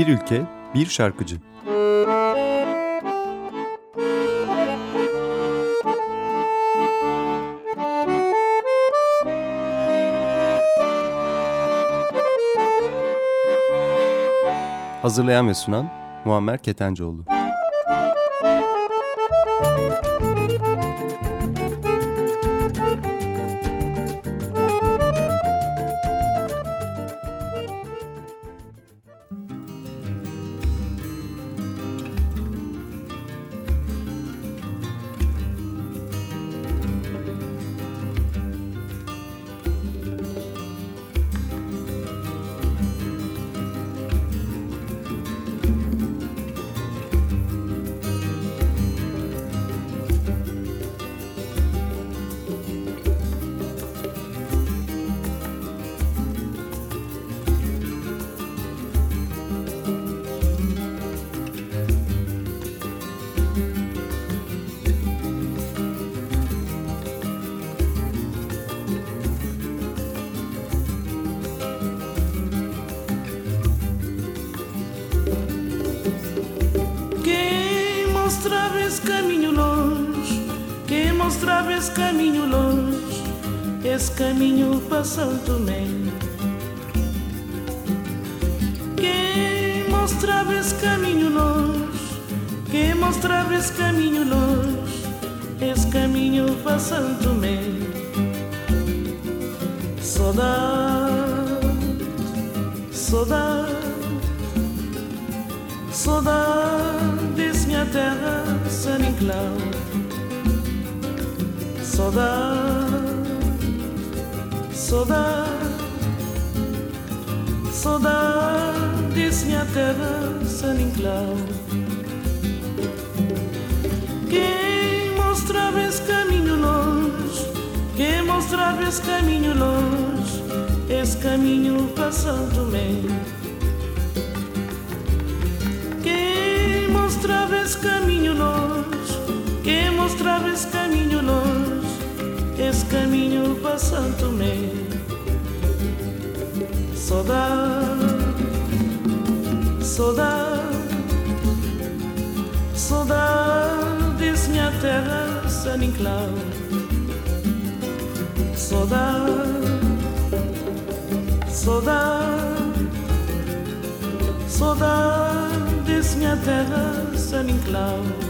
Bir ülke, bir şarkıcı. Hazırlayan ve sunan Muammer Ketencoğlu. Esse caminho para Santo Tomé. Saudade, saudade, saudade desse minha terra sem enclau. Saudade, saudade, saudade desse minha terra sem enclau.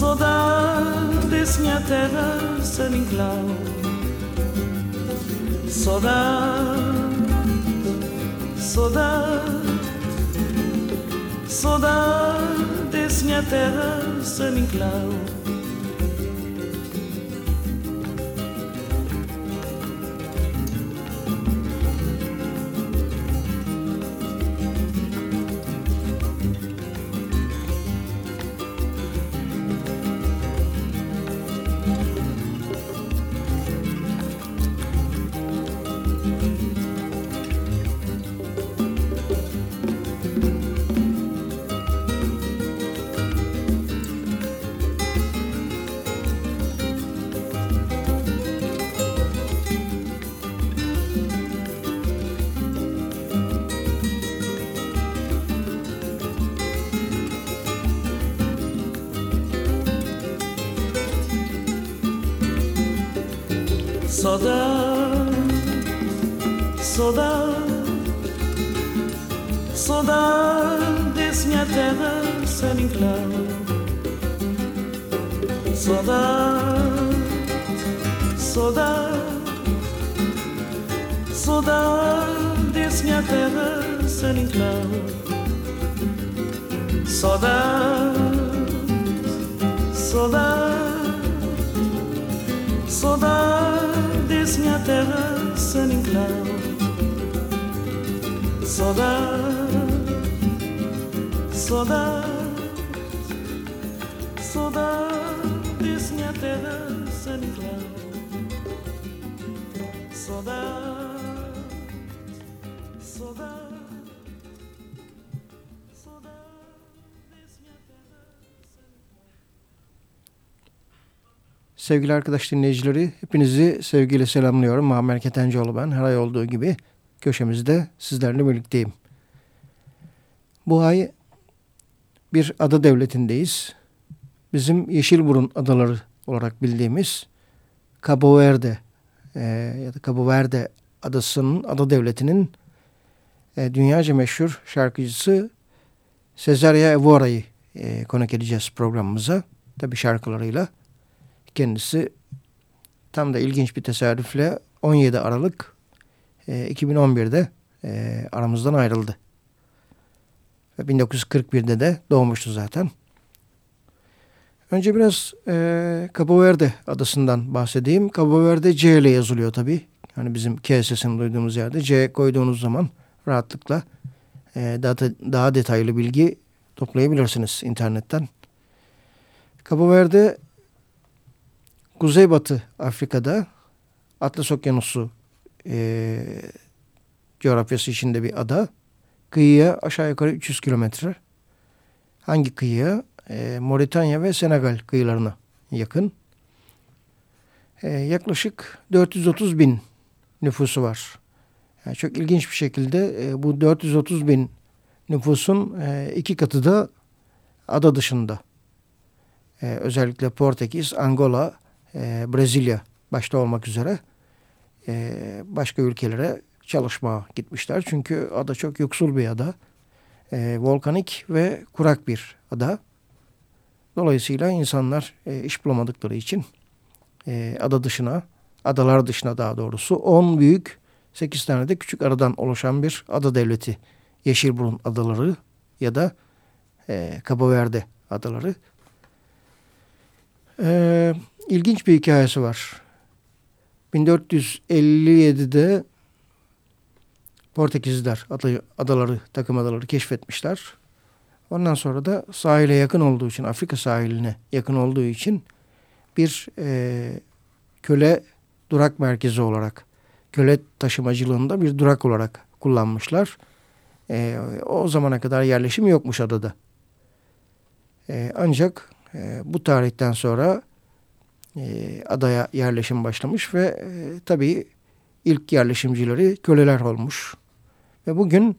Saudades minha terra sem inclau Saudade, saudade Saudades minha terra sem inclau minha terra saninclau Saudade, saudade, saudade Desse minha terra saninclau Saudade Sevgili arkadaş dinleyicileri, hepinizi sevgiyle selamlıyorum. Muammer Ketencoğlu ben. Her ay olduğu gibi köşemizde sizlerle birlikteyim. Bu ay bir ada devletindeyiz. Bizim Yeşilburun adaları olarak bildiğimiz Cabo Verde e, ya da Cabo Verde adasının ada devletinin e, dünyaca meşhur şarkıcısı Cesaria Evora'yı e, konuk edeceğiz programımıza. Tabi şarkılarıyla. Kendisi tam da ilginç bir tesadüfle 17 Aralık e, 2011'de e, aramızdan ayrıldı. Ve 1941'de de doğmuştu zaten. Önce biraz e, Cabo Verde adasından bahsedeyim. Cabo Verde C ile yazılıyor tabii. Hani bizim K sesini duyduğumuz yerde C koyduğunuz zaman rahatlıkla e, daha, daha detaylı bilgi toplayabilirsiniz internetten. Cabo Verde Kuzeybatı Afrika'da Atlas Okyanusu e, coğrafyası içinde bir ada. Kıyıya aşağı yukarı 300 kilometre. Hangi kıyıya? E, Moritanya ve Senegal kıyılarına yakın. E, yaklaşık 430 bin nüfusu var. Yani çok ilginç bir şekilde e, bu 430 bin nüfusun e, iki katı da ada dışında. E, özellikle Portekiz, Angola, e, Brezilya başta olmak üzere e, başka ülkelere çalışmaya gitmişler. Çünkü ada çok yoksul bir ada. E, volkanik ve kurak bir ada. Dolayısıyla insanlar e, iş bulamadıkları için e, ada dışına, adalar dışına daha doğrusu 10 büyük 8 tane de küçük adadan oluşan bir ada devleti. Yeşilburun adaları ya da e, Cabo Verde adaları. E, ilginç bir hikayesi var. 1457'de Portekizliler adaları, takım adaları keşfetmişler. Ondan sonra da sahile yakın olduğu için, Afrika sahiline yakın olduğu için bir e, köle durak merkezi olarak, köle taşımacılığında bir durak olarak kullanmışlar. E, o zamana kadar yerleşim yokmuş adada. E, ancak e, bu tarihten sonra e, adaya yerleşim başlamış ve e, tabii ilk yerleşimcileri köleler olmuş. Ve bugün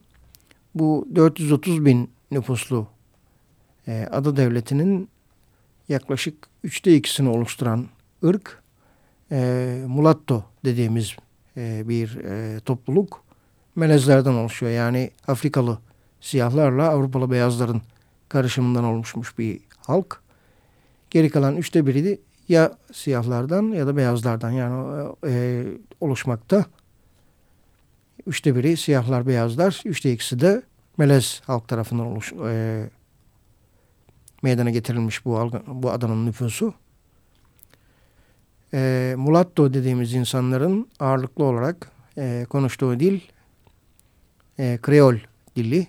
bu 430 bin nüfuslu e, ada devletinin yaklaşık üçte ikisini oluşturan ırk e, mulatto dediğimiz e, bir e, topluluk melezlerden oluşuyor. Yani Afrikalı siyahlarla Avrupalı beyazların karışımından oluşmuş bir halk. Geri kalan üçte biri ya siyahlardan ya da beyazlardan yani e, oluşmakta. Üçte biri siyahlar beyazlar, üçte ikisi de melez halk tarafından oluş, e, meydana getirilmiş bu, bu adanın nüfusu. E, mulatto dediğimiz insanların ağırlıklı olarak e, konuştuğu dil e, Kreol dili.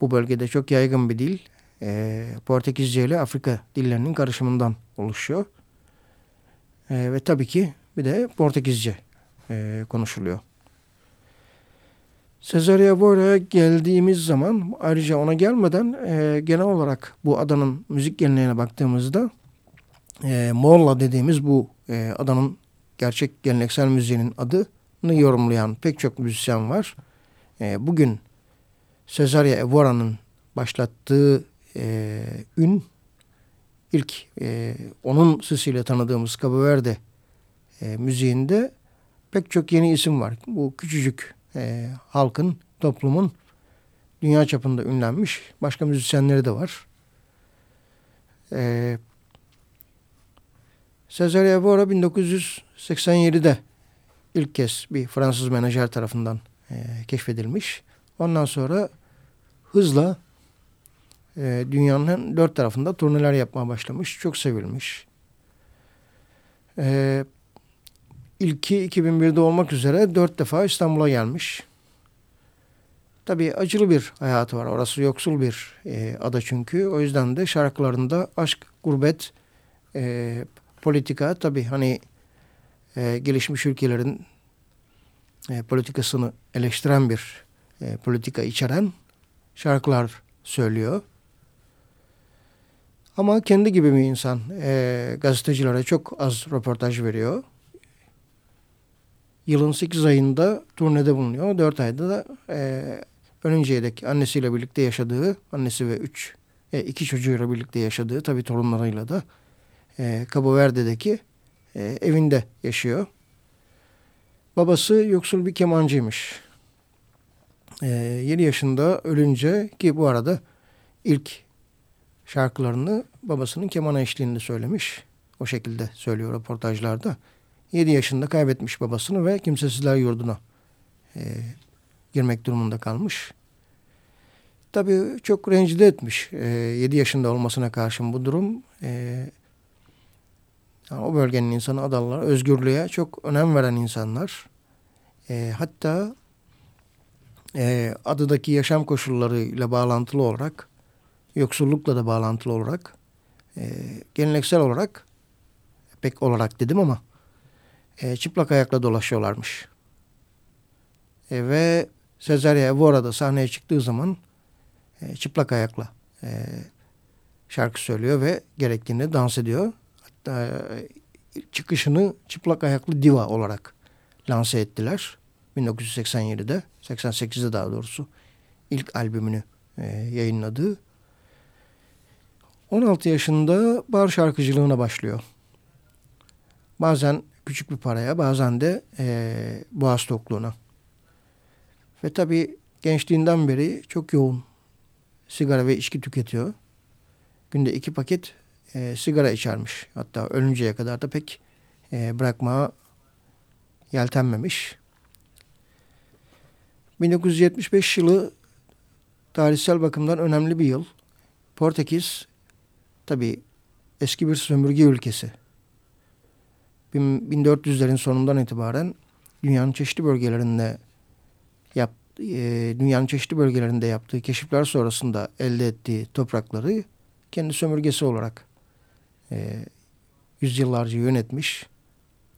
Bu bölgede çok yaygın bir dil. E, Portekizce ile Afrika dillerinin karışımından oluşuyor. E, ve tabii ki bir de Portekizce e, konuşuluyor. Cesaria Bora'ya geldiğimiz zaman ayrıca ona gelmeden e, genel olarak bu adanın müzik geleneğine baktığımızda e, Molla dediğimiz bu e, adanın gerçek geleneksel müziğinin adını yorumlayan pek çok müzisyen var. E, bugün Cesaria Evora'nın başlattığı e, ün ilk e, onun sesiyle tanıdığımız Cabo Verde e, müziğinde pek çok yeni isim var. Bu küçücük e, halkın, toplumun dünya çapında ünlenmiş başka müzisyenleri de var. E, Cesare Evora 1987'de ilk kez bir Fransız menajer tarafından e, keşfedilmiş. Ondan sonra hızla e, dünyanın dört tarafında turneler yapmaya başlamış. Çok sevilmiş. E, ilki 2001'de olmak üzere dört defa İstanbul'a gelmiş. Tabii acılı bir hayatı var. Orası yoksul bir e, ada çünkü. O yüzden de şarkılarında aşk, gurbet, e, politika tabii hani e, gelişmiş ülkelerin e, politikasını eleştiren bir e, politika içeren şarkılar söylüyor. Ama kendi gibi bir insan e, gazetecilere çok az röportaj veriyor. Yılın 8 ayında turnede bulunuyor. 4 ayda da e, ölünceye annesiyle birlikte yaşadığı, annesi ve 3 e, iki çocuğuyla birlikte yaşadığı, tabii torunlarıyla da e, Cabo Verde'deki e, evinde yaşıyor. Babası yoksul bir kemancıymış. E, 7 yaşında ölünce ki bu arada ilk şarkılarını babasının keman eşliğinde söylemiş. O şekilde söylüyor röportajlarda. 7 yaşında kaybetmiş babasını ve kimsesizler yurduna e, girmek durumunda kalmış. Tabii çok rencide etmiş e, 7 yaşında olmasına karşın bu durum. E, yani o bölgenin insanı adalılar özgürlüğe çok önem veren insanlar. E, hatta e, adadaki yaşam koşullarıyla bağlantılı olarak yoksullukla da bağlantılı olarak e, geleneksel olarak pek olarak dedim ama e, çıplak ayakla dolaşıyorlarmış. E, ve Sezarya bu arada sahneye çıktığı zaman e, çıplak ayakla e, şarkı söylüyor ve gerektiğinde dans ediyor. Hatta e, çıkışını çıplak ayaklı diva olarak lanse ettiler. 1987'de, 88'de daha doğrusu ilk albümünü e, yayınladığı. 16 yaşında bar şarkıcılığına başlıyor. Bazen küçük bir paraya, bazen de e, boğaz tokluğuna. Ve tabii gençliğinden beri çok yoğun sigara ve içki tüketiyor. Günde iki paket e, sigara içermiş. Hatta ölünceye kadar da pek e, bırakmaya yeltenmemiş. 1975 yılı tarihsel bakımdan önemli bir yıl. Portekiz tabi eski bir sömürge ülkesi. 1400'lerin sonundan itibaren dünyanın çeşitli bölgelerinde yap, e, dünyanın çeşitli bölgelerinde yaptığı keşifler sonrasında elde ettiği toprakları kendi sömürgesi olarak e, yüzyıllarca yönetmiş.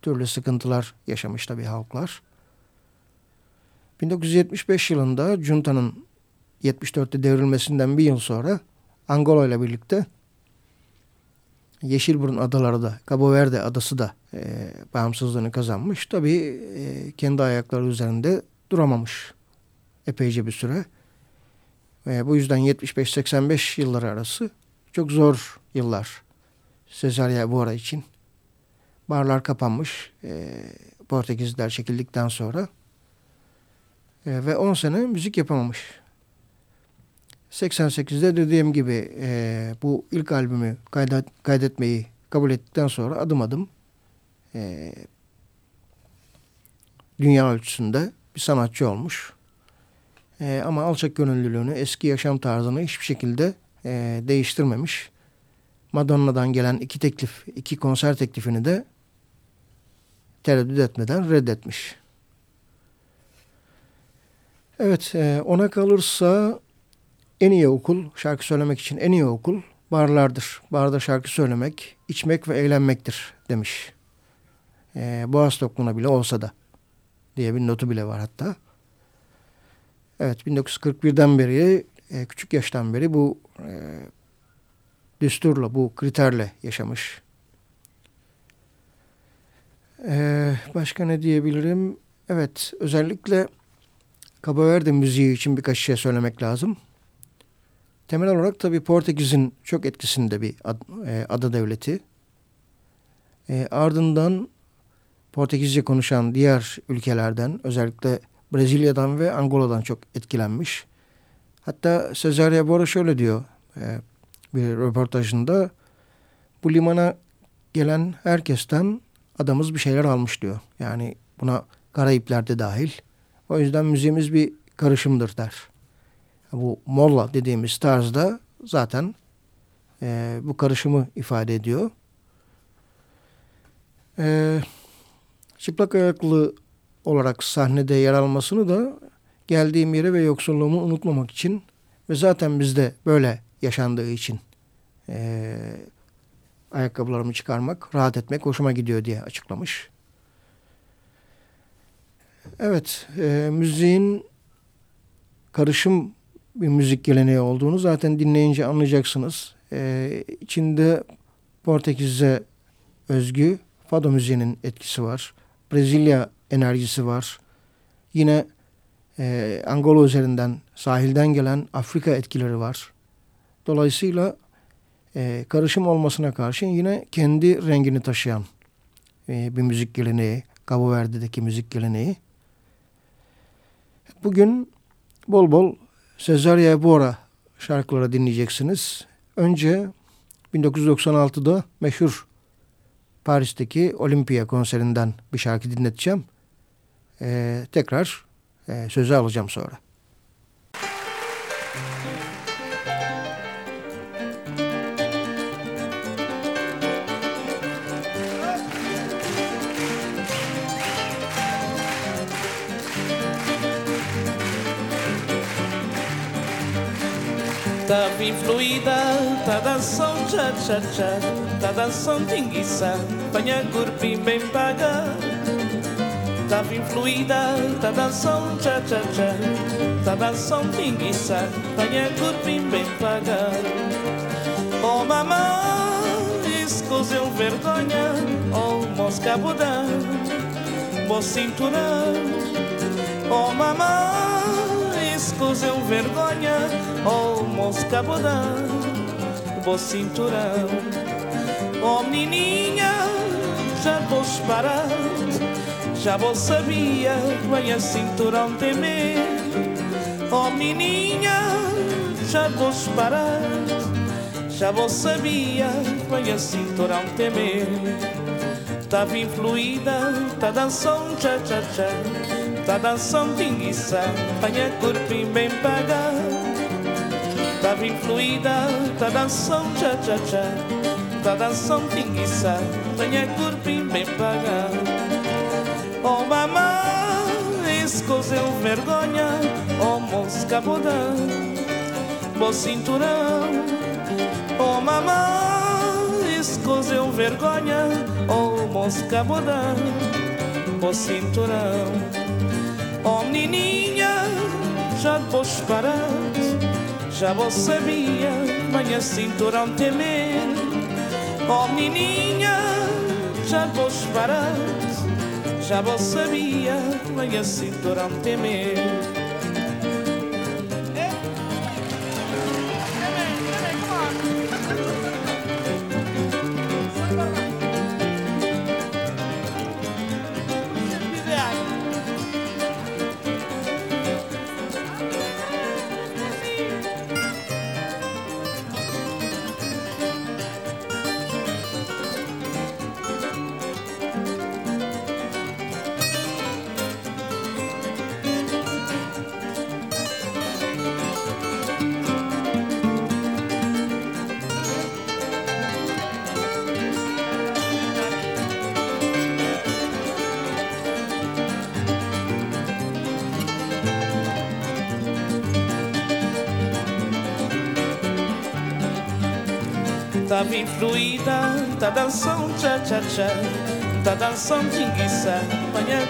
Türlü sıkıntılar yaşamış tabii halklar. 1975 yılında Junta'nın 74'te devrilmesinden bir yıl sonra Angola ile birlikte Yeşilburun adaları da, Cabo Verde adası da e, bağımsızlığını kazanmış. Tabii e, kendi ayakları üzerinde duramamış epeyce bir süre. E, bu yüzden 75-85 yılları arası çok zor yıllar Sezarya Bora için. Barlar kapanmış e, Portekizliler çekildikten sonra. E, ve 10 sene müzik yapamamış. 88'de dediğim gibi e, bu ilk albümü kaydet, kaydetmeyi kabul ettikten sonra adım adım e, dünya ölçüsünde bir sanatçı olmuş. E, ama alçak gönüllülüğünü, eski yaşam tarzını hiçbir şekilde e, değiştirmemiş. Madonna'dan gelen iki teklif, iki konser teklifini de tereddüt etmeden reddetmiş. Evet, e, ona kalırsa en iyi okul, şarkı söylemek için en iyi okul barlardır. Barda şarkı söylemek, içmek ve eğlenmektir demiş. E, Boğaz tokluğuna bile olsa da diye bir notu bile var hatta. Evet 1941'den beri, e, küçük yaştan beri bu e, düsturla, bu kriterle yaşamış. E, başka ne diyebilirim? Evet özellikle Cabo Verde müziği için birkaç şey söylemek lazım. Temel olarak tabii Portekiz'in çok etkisinde bir ad, e, ada devleti. E, ardından Portekizce konuşan diğer ülkelerden özellikle Brezilya'dan ve Angola'dan çok etkilenmiş. Hatta Cesaria Bora şöyle diyor e, bir röportajında bu limana gelen herkesten adamız bir şeyler almış diyor. Yani buna Karayipler de dahil. O yüzden müziğimiz bir karışımdır der. Bu molla dediğimiz tarzda zaten e, bu karışımı ifade ediyor. E, çıplak ayaklı olarak sahnede yer almasını da geldiğim yeri ve yoksulluğumu unutmamak için ve zaten bizde böyle yaşandığı için e, ayakkabılarımı çıkarmak, rahat etmek hoşuma gidiyor diye açıklamış. Evet, e, müziğin karışım bir müzik geleneği olduğunu zaten dinleyince anlayacaksınız. E, içinde Portekiz'e özgü fado müziğinin etkisi var. Brezilya enerjisi var. Yine e, Angola üzerinden sahilden gelen Afrika etkileri var. Dolayısıyla e, karışım olmasına karşın yine kendi rengini taşıyan e, bir müzik geleneği. Cabo Verde'deki müzik geleneği. Bugün bol bol Cesaria Bora şarkıları dinleyeceksiniz. Önce 1996'da meşhur Paris'teki Olympia konserinden bir şarkı dinleteceğim. Ee, tekrar e, sözü alacağım sonra. Tá bem fluida, tá tcha tcha Tá dançando tinguiça, panha corpinho bem paga. Bem fluida, tá tcha tcha Tá dançando tinguiça, panha corpinho bem paga. Oh mamãe, escusem vergonha. Oh mosca budã, bo cinturão. Oh mamãe, escusem vergonha Oh mosca bodã, bo cinturão. Oh menininha, já vou parar Já vou sabia, venha cinturão temer. Oh menininha, já vou parar Já vou sabia, venha cinturão temer Bem fluida, tá dançando tcha tcha tcha Tá dançando tinguiça, panha corpinho bem paga. Bem fluida, tá dançando tcha tcha tcha Tá dançando tinguiça, panha corpinho bem paga. Oh mamãe, escuseu vergonha Oh mosca bodã, bo cinturão. Oh mamãe, escuseu vergonha Oh mosca bodã, bo cinturão Oh menininha, já vou parar Já vou sabia, manhã cinturão temer Oh menininha, já vou parar Já vou sabia, manhã cinturão temer Tá fluida, tá dançando tcha Tá dançando tinguiça, manhã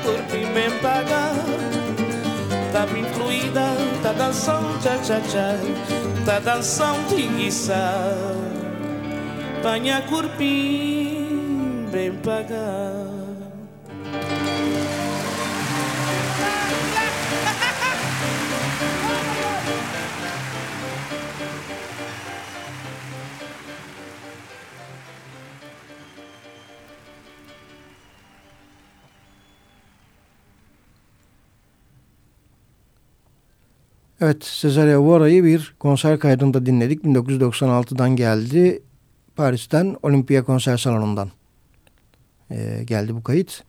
bem paga Tá bem fluida, tá dançando tcha tcha tcha Tá dançando tinguiça, panha corpinho bem paga Evet, Cesaria Vora'yı bir konser kaydında dinledik. 1996'dan geldi. Paris'ten Olympia Konser Salonu'ndan ee, geldi bu kayıt.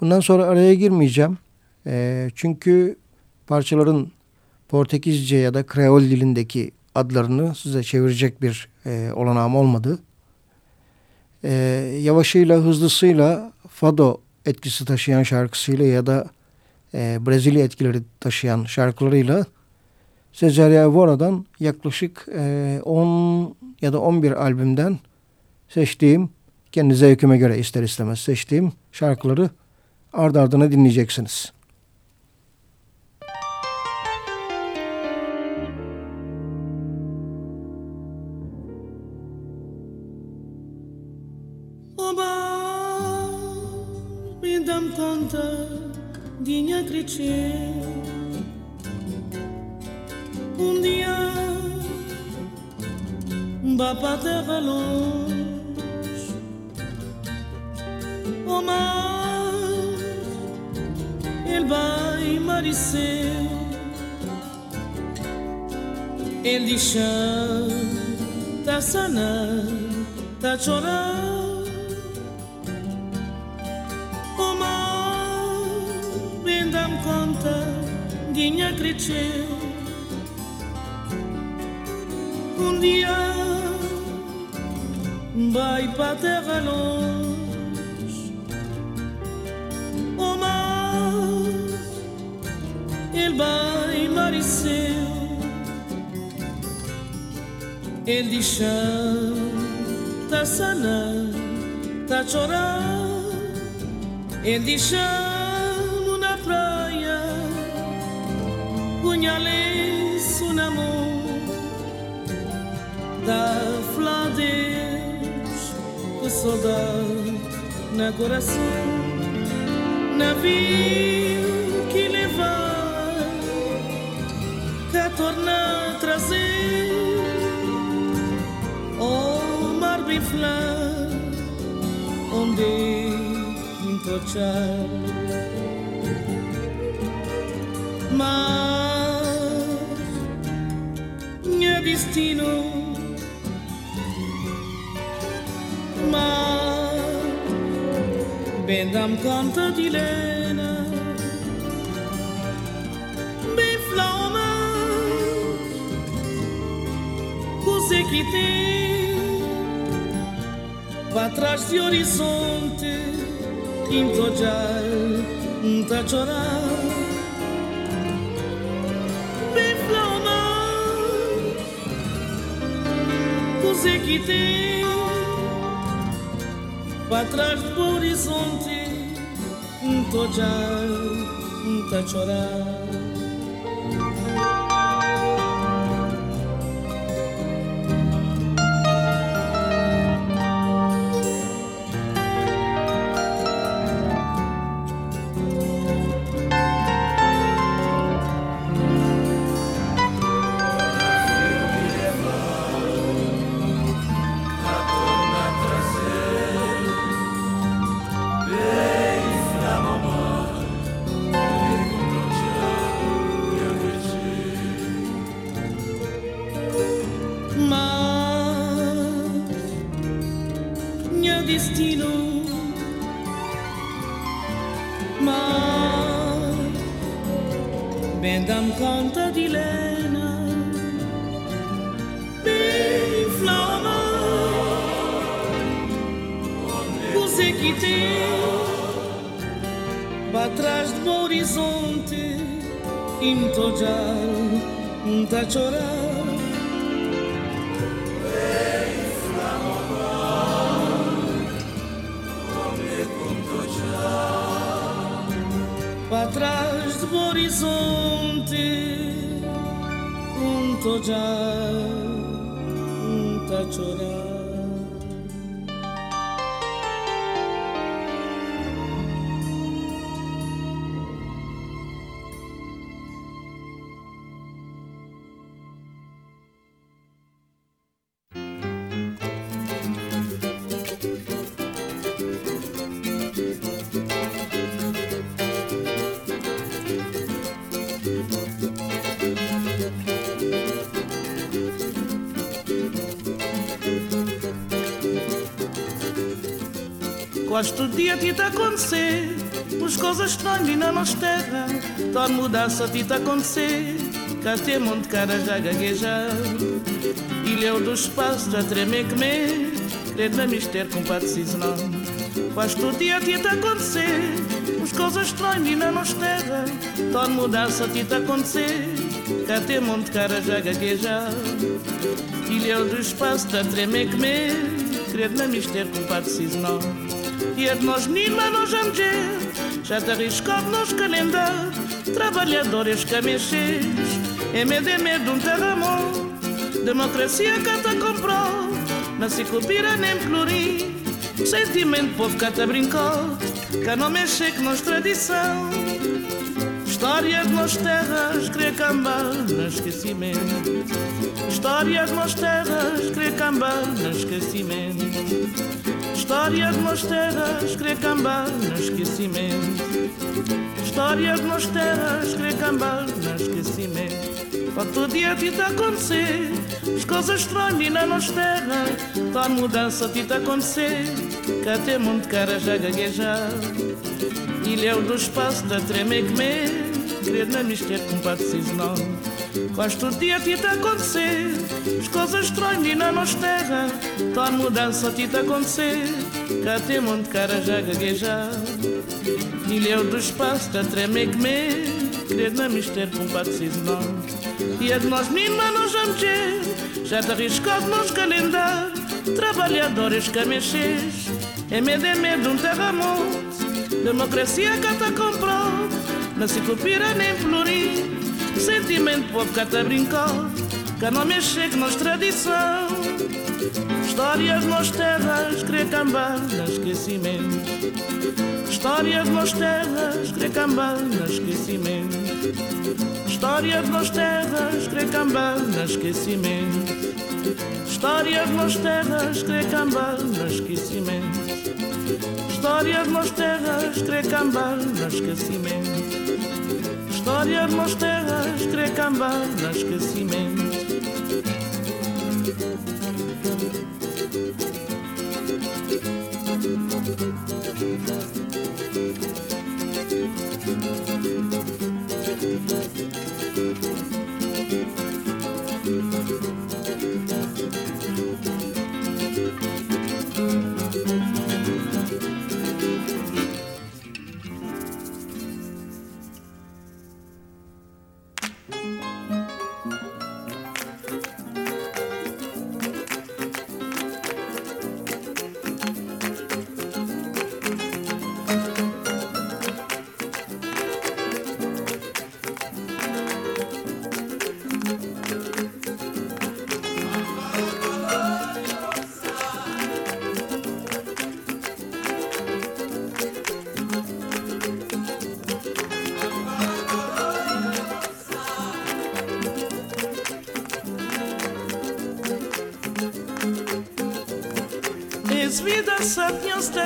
Bundan sonra araya girmeyeceğim. Ee, çünkü parçaların Portekizce ya da Kreol dilindeki adlarını size çevirecek bir e, olanağım olmadı. Ee, yavaşıyla, hızlısıyla, fado etkisi taşıyan şarkısıyla ya da e, Brezilya etkileri taşıyan şarkılarıyla Cezaria Vora'dan yaklaşık e, 10 ya da 11 albümden seçtiğim, kendi zevkime göre ister istemez seçtiğim şarkıları ardı ardına dinleyeceksiniz. para chorar. Mi flama, que tem para trás do horizonte, um tojar, um tá chorar. acontecer, Os coisas estranhas e não nossa Toda mudança a vida acontecer, cá tem monte cara já gaguejar. Ilhéu do espaço já tremer que me, credo na mister com não. Faz todo dia tita acontecer, os coisas estranhas e não nossa Toda tá mudança a tita acontecer, cá tem monte cara já gaguejar. Ilhéu do espaço já tremer que me, credo na mister com não nos calendário Trabalhadores que mexes É medo, é medo um terremoto Democracia te comprou se copira nem plurim Sentimento povo te brincou Que não mexe com nossa tradição História de nós terras, querer cambar no esquecimento História de nós terras, querer cambar no esquecimento História de nós terras, querer cambar no esquecimento. História de nós terras, querer cambar no esquecimento. Todo dia te acontecer As coisas estranhas na nossa terra. Toda mudança te tá acontecer Que até muito cara já gaguejar. Ilha do espaço da treme que me Querer na mistério com pato seasonal Quase todo dia te tá acontecer. As coisas estranhas na nossa terra Toda mudança te tá acontecer. Que até muito cara já gaguejar. Ilha do espaço da treme que me Querer na mistério com pato seasonal e é de nós meninas nós mexer Já te arriscado nos calendários Trabalhadores que mexes. É medo, é medo um terremoto. Democracia que te comprou. Não se copira nem florir Sentimento que te brincou Que não mexe com nossa tradição História de nós terras no esquecimento História de nós terras no esquecimento História de nós terras, no esquecimento. História de nós terras, no esquecimento. História de nós terras, no esquecimento. História nós terras, no esquecimento.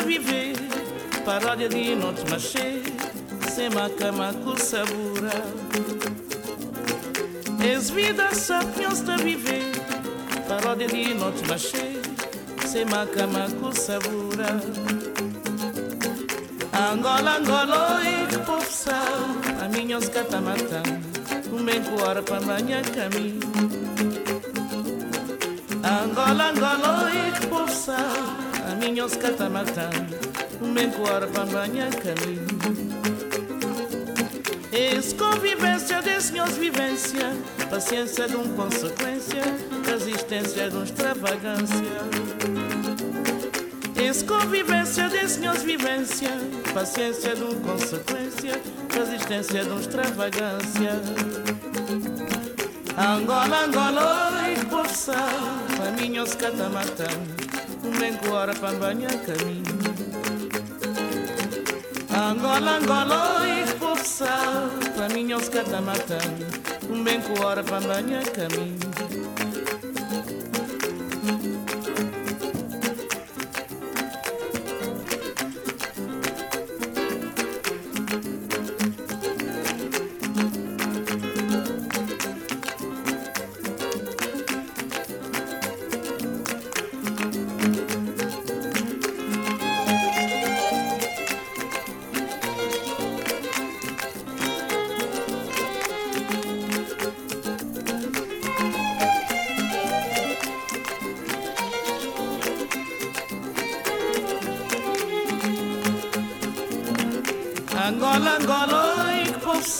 Viver Paródia de noite machê Sem cama com sabura És vida sapiens a viver Paródia de noite machê Sem cama com sabura Angola, Angola, e que povo sal A minha os catamatã Um bem com para banhar caminho. Angola, Angola, e que povo sal a minha os catamatando, um bem para banhar caminho. Esse convivência desse meus vivência, paciência de um consequência, resistência de um extravagância. Esse convivência desse meus vivência, paciência de um consequência, resistência de um extravagância. Angola, Angola, e por sal, a minha os catamatando mengo ora pambanya kami Angola, Angola, e força Para mim os catamatan Um mengo ora pambanya kami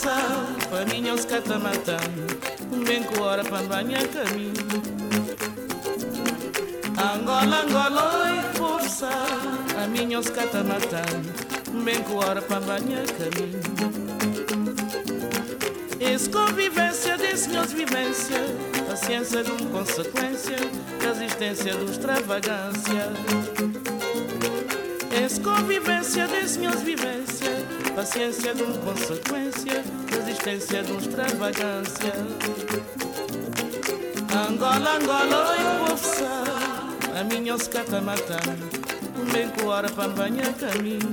sabe Para mim os catamatando Bem com hora para banhar caminho. Angola, Angola, oi sabe A minha os catamatando Bem com hora para banhar caminho. Esse convivência desse meus vivência. A ciência de uma consequência. Da existência do extravagância Esse convivência desse meus vivência paciência de uma consequência, resistência de uma extravagância. Angola, Angola, oi povo a minha os cata matando, bem com hora para banhar caminho.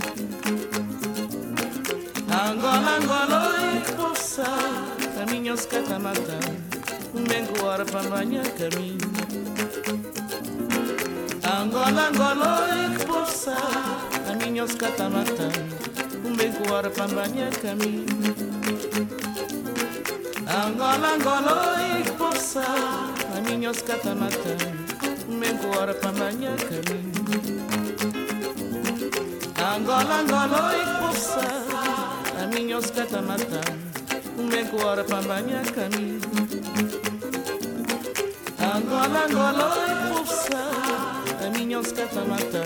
Angola, Angola, oi povo a minha os cata matando, bem com hora para banhar caminho. Angola, Angola, oi povo a minha os cata kuwarpamba miaka mingi. Angola, Angola, ik posa, aminhos catamata, men kuwarpamba miaka. Angola, Angola, ik posa, aminhos catamata, men kuwarpamba miaka mingi. Angola, Angola, ik posa, aminhos catamata,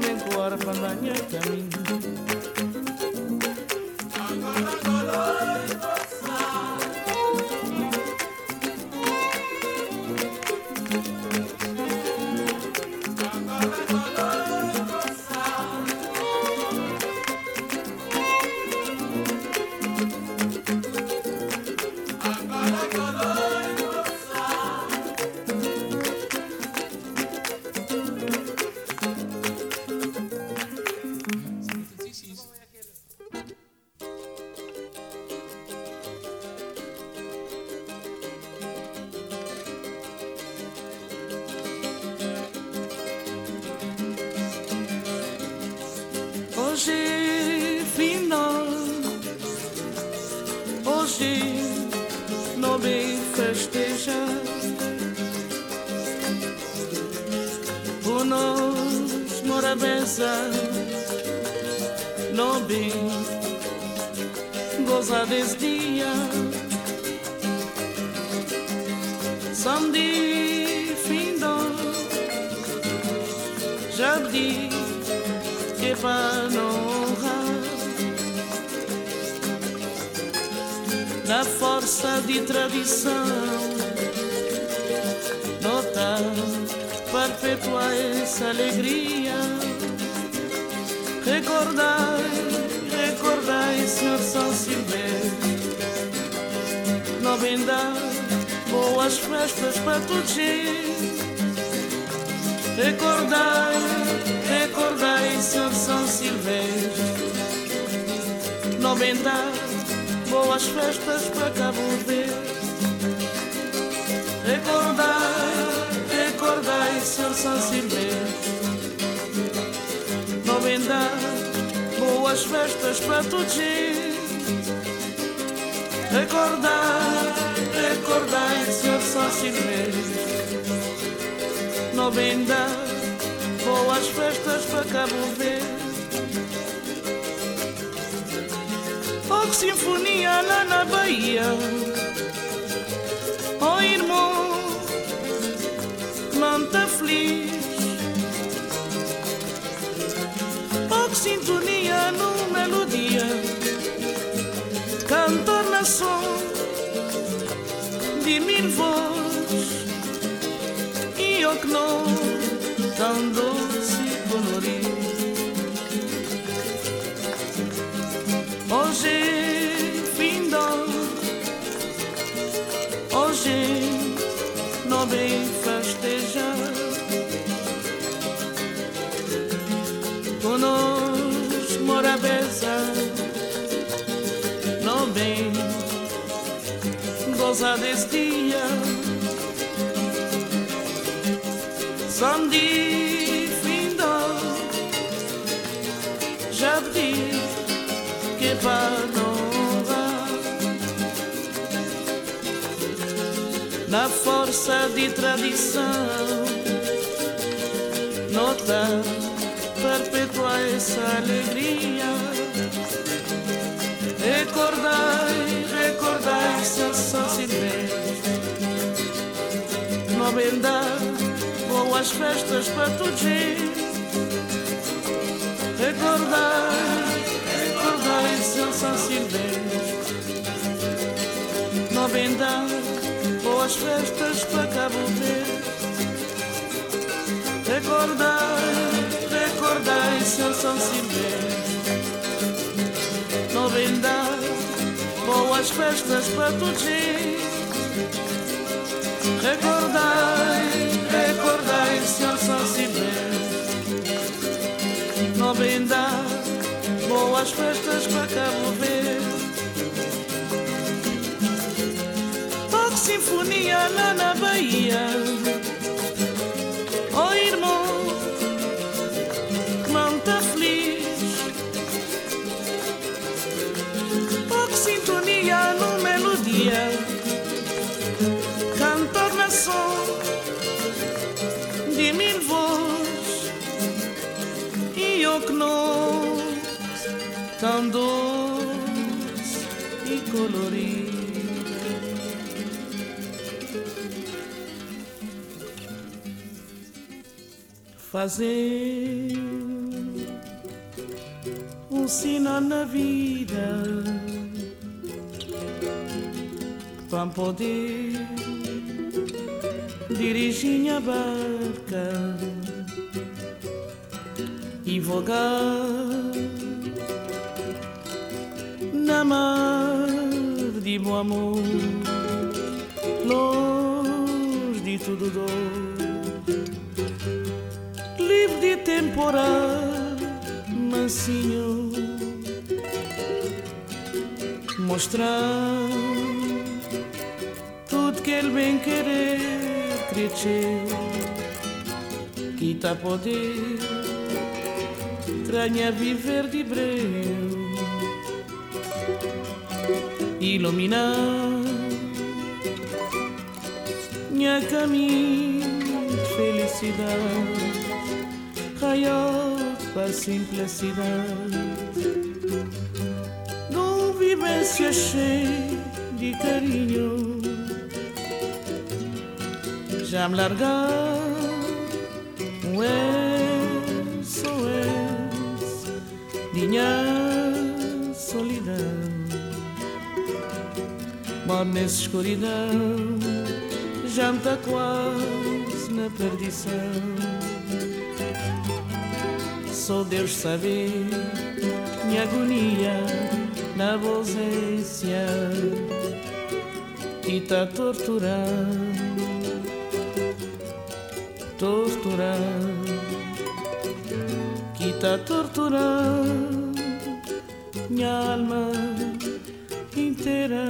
men kuwarpamba miaka mingi. Samedi final, já disse que honrar na força de tradição. Nota perpetuar essa alegria. Recordai recordai Senhor São Silvestre não venda boas festas para todos. Recordai recordai Senhor São Silvestre. Noventa boas festas para Cabo Verde. Recordai, recordai Senhor São Silvestre. Noventa boas festas para todos Recordai, recordai Senhor São Silvestre Noventa boas festas para Cabo Verde. Oh, sinfonia lá na Bahia. Oh, irmão, não tá feliz. Oh, que sintonia no que não tão doce e colorido. Hoje, findão, hoje, não bem festejar. Conosco, morabeza, não gozar desse dia. Sandy Findon Já pedi que para nova Na força de tradição Nota perpetua essa alegria Recordai, recordai Novenda, boas festas para todos Recordai, recordai São Silvestre Novenda, boas festas para Cabo Verde. Recordai, recordai São Silvestre Novenda, boas festas para todos Recordai, recordai Senhor São Silvestre Novenda, boas festas para Cabo Verde Toque sinfonia lá na Bahia colorido fazer um sinal na vida para poder dirigir a barca e vogar na mar bom amor, longe de tudo dor livre de temporal, mansinho, mostrar tudo que ele bem querer cresceu, que tá poder, tranha viver de breu, iluminar. Minha caminho de felicidade raiar para simplicidade Não vivência cheia de carinho. Já me largar um es, um es Minha Nessa escuridão me tá quase na perdição. Só Deus saber minha agonia na ausência. Que tá torturando, torturando, que tá torturando minha alma inteira.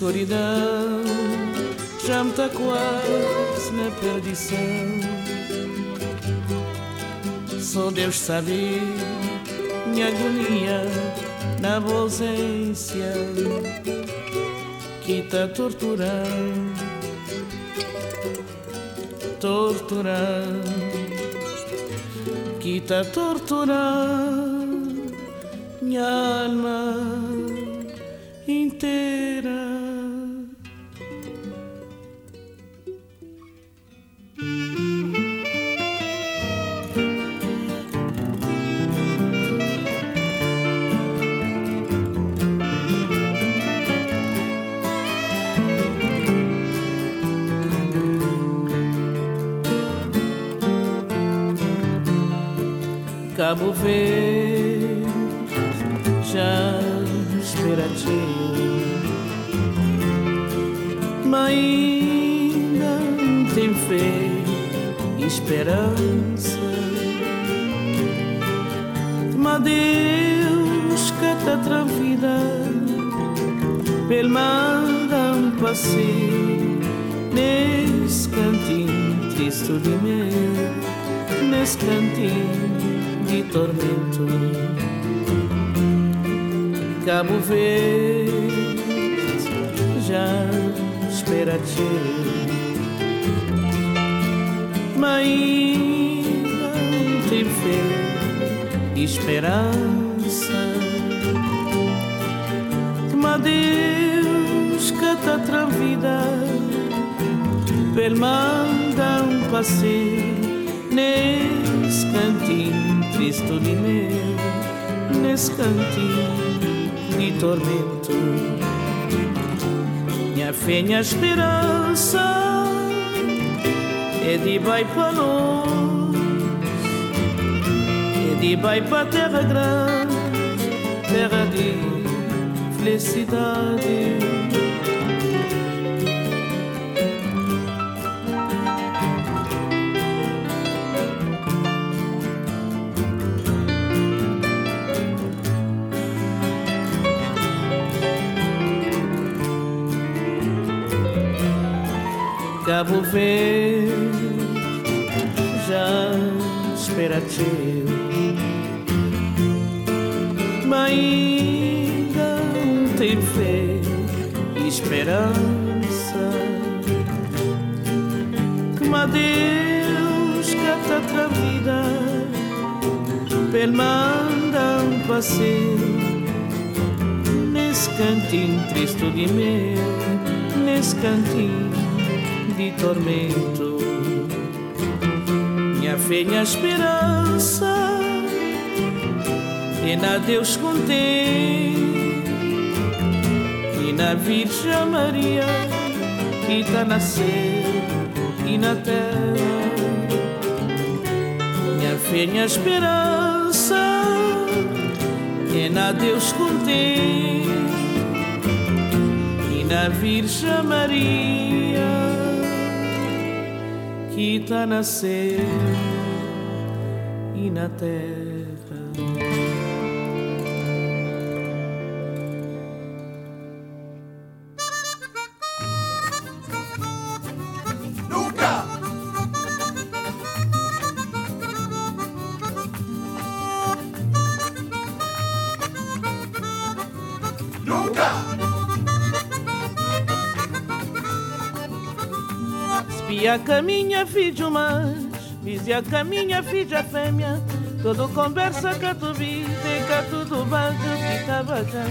Escuridão. Já me tá quase na perdição. Só Deus sabe minha agonia na ausência. Que tá torturando, torturando, que está torturando minha alma inteira. Verde já espera te mas ainda tem fé e esperança mas Deus que tá travida pel manda um passeio nesse cantinho triste de meu nesse cantinho de tormento. Cabo Verde já espera te mas ainda tem fé e esperança. Mas Deus que está travida, pel manda um passeio nesse cantinho Cristo de meu nesse cantinho de tormento. Minha fé, minha esperança é de vai para nós, é de vai para terra grande, terra de felicidade. Cabo Verde já espera teu mas ainda tem fé e esperança que Deus cata a vida pel manda um passeio nesse cantinho triste de meu nesse cantinho de tormento. Minha fé, minha esperança é na Deus contém e na Virgem Maria que está na céu e na terra. Minha fé, minha esperança é na Deus contém e na Virgem Maria que está na céu e na terra. Espia caminha, filho mais, vizia caminha, filha fêmea. Todo conversa que tu vi, que tudo baixo que tava já.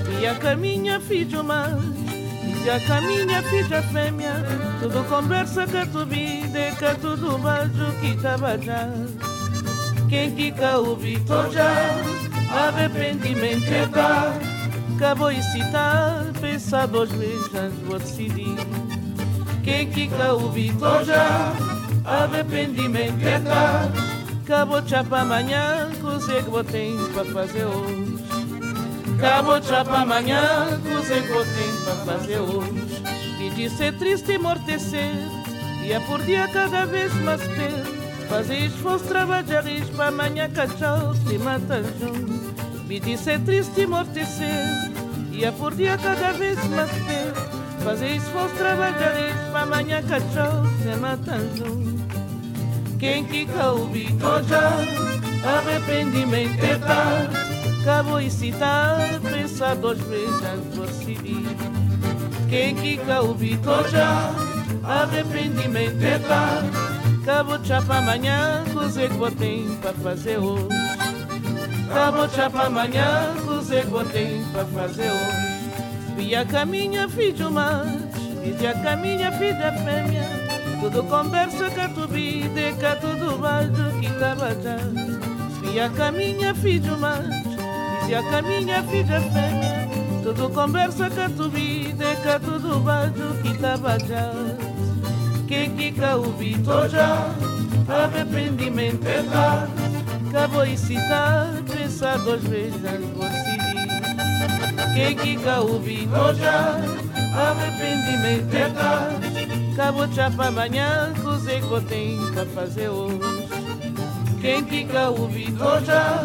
Espia caminha, filho mais, vizia caminha, filha fêmea. Todo conversa que tu vi, que tudo baixo que tava. Quem fica ouvindo já, arrependimento é dar. Acabou de citar, pensa duas vezes antes vou decidir. Quem fica ouvindo já, arrependimento é dar. Acabou de chapa amanhã, coisa que ter para fazer hoje. Acabou de chapa amanhã, coisa que ter para fazer hoje. E de ser triste e mortecer, dia por dia cada vez mais perto. Fazer esforço, trabalhar isso para amanhã cachorro se mata junto. Me disse triste e mortecer, dia por dia cada vez mais perto. Esforço, trabalhar isso para amanhã cachorro se mata junto. Quem que ouve já, arrependimento é tarde. Acabou e citar, pensar duas vezes por decidir. Quem que ouve já, arrependimento é tarde. Cabo chapa amanhã, cozer que tem para fazer hoje. Cabo chapa amanhã, cozer que tem para fazer hoje. Via caminha, filho mais, via caminha, filha fêmea. Tudo conversa, catubide, tudo baixo que tava já. Via caminha, filho mais, via caminha, filha fêmea. Tudo conversa, catubide, tudo baixo que tava já. Quem que ouvi já arrependimento é dar. Acabou e citar, pensar duas vezes antes de ouvi já arrependimento é dar. Acabou já para amanhã, cozer que tenho para fazer hoje. Quem que ouvi já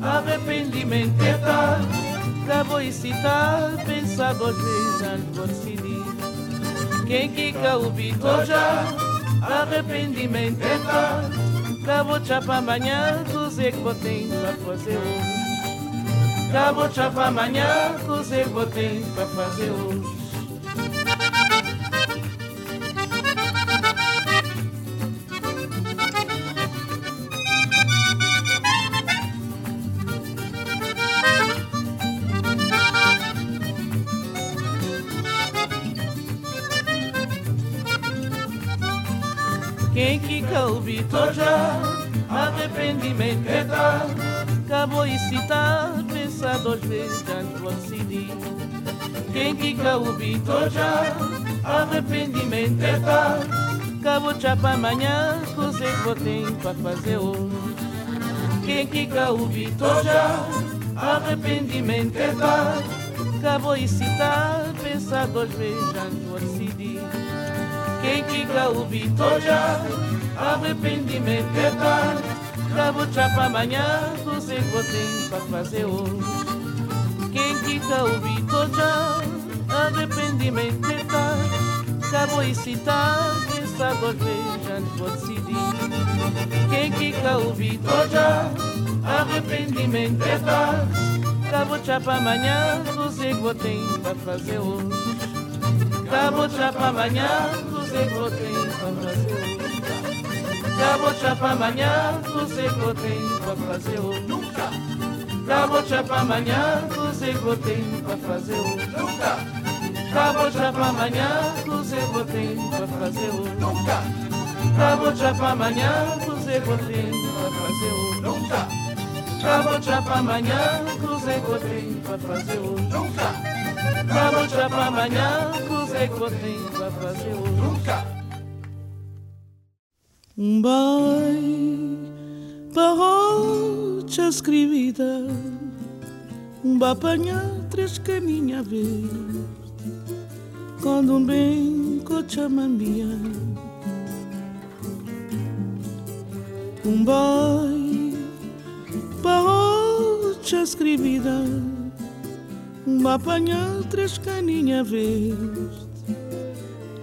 arrependimento é dar. Acabou e pensar duas vezes antes de decidir. Quem quica o já arrependimento é tal. Cabo chapa amanhã, que botei para fazer hoje. Cabo chapa amanhã, cozer que botei para fazer hoje. Quem que coube já? Arrependimento é tal Acabou e citar, duas vezes antes de decidir Quem que coube já arrependimento é tal Acabou já para amanhã, cozer que vou ter para fazer hoje. Quem que coube já arrependimento é tal Acabou e citar, duas vezes antes de decidir quem quica o já arrependimento é tarde. Cabo para amanhã, você tem para fazer hoje. Quem quica o já arrependimento é tarde. Cabo e citar, pensar duas vezes antes de decidir. Quem quica o já arrependimento é tarde. Cabo para amanhã, você tem para fazer hoje. Cabo para amanhã, você tem para fazer hoje. Cabo chapa amanhã, você tem para fazer hoje. Nunca, Cabo chapa amanhã, você tem para fazer hoje. nunca, Cabo chapa amanhã, você tem para fazer hoje. nunca, Cabo chapa amanhã, você tem para fazer hoje. nunca, Cabo chapa amanhã, você tem para fazer hoje. nunca, Cabo chapa amanhã, você tem para fazer hoje. nunca. Um bai parrocha escrivida Um ba apanhar três caninha verde Quando um bem cochamambia Um bai parrocha escrivida Um ba apanhar três caninha verde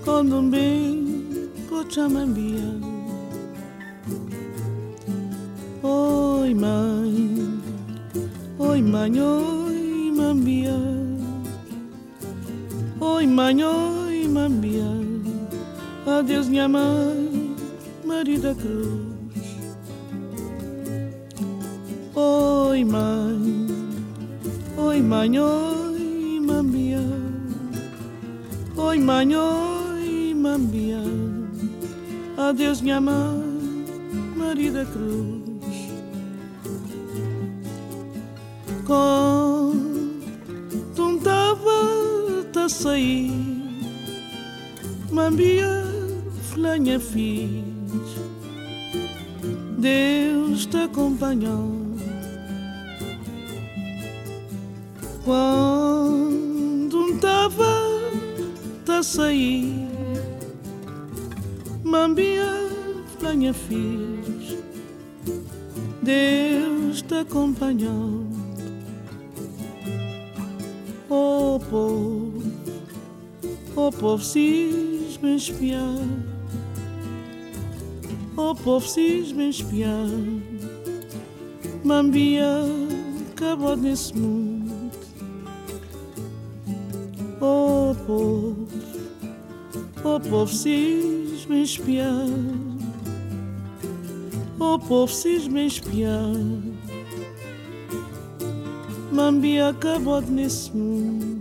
Quando um bem cochamambia Oi mãe, oi mãe, oi mambia Oi mãe, oi mambia Adeus minha mãe, Cruz. Oi mãe, oi mãe, oi mambia Oi mãe, oi mambia Adeus minha Maria Cruz tava a sair, mambia flanha fiz, Deus te acompanhou. Quando tava a sair, mambia flanha fiz, Deus te acompanhou. Oh povo, oh povo cisma espiar, oh povo cisma espiar, mambia acabou nesse mundo. Oh povo, oh povo cisma espiar, O povo cisma espiar Mambia acabou nesse mundo Oi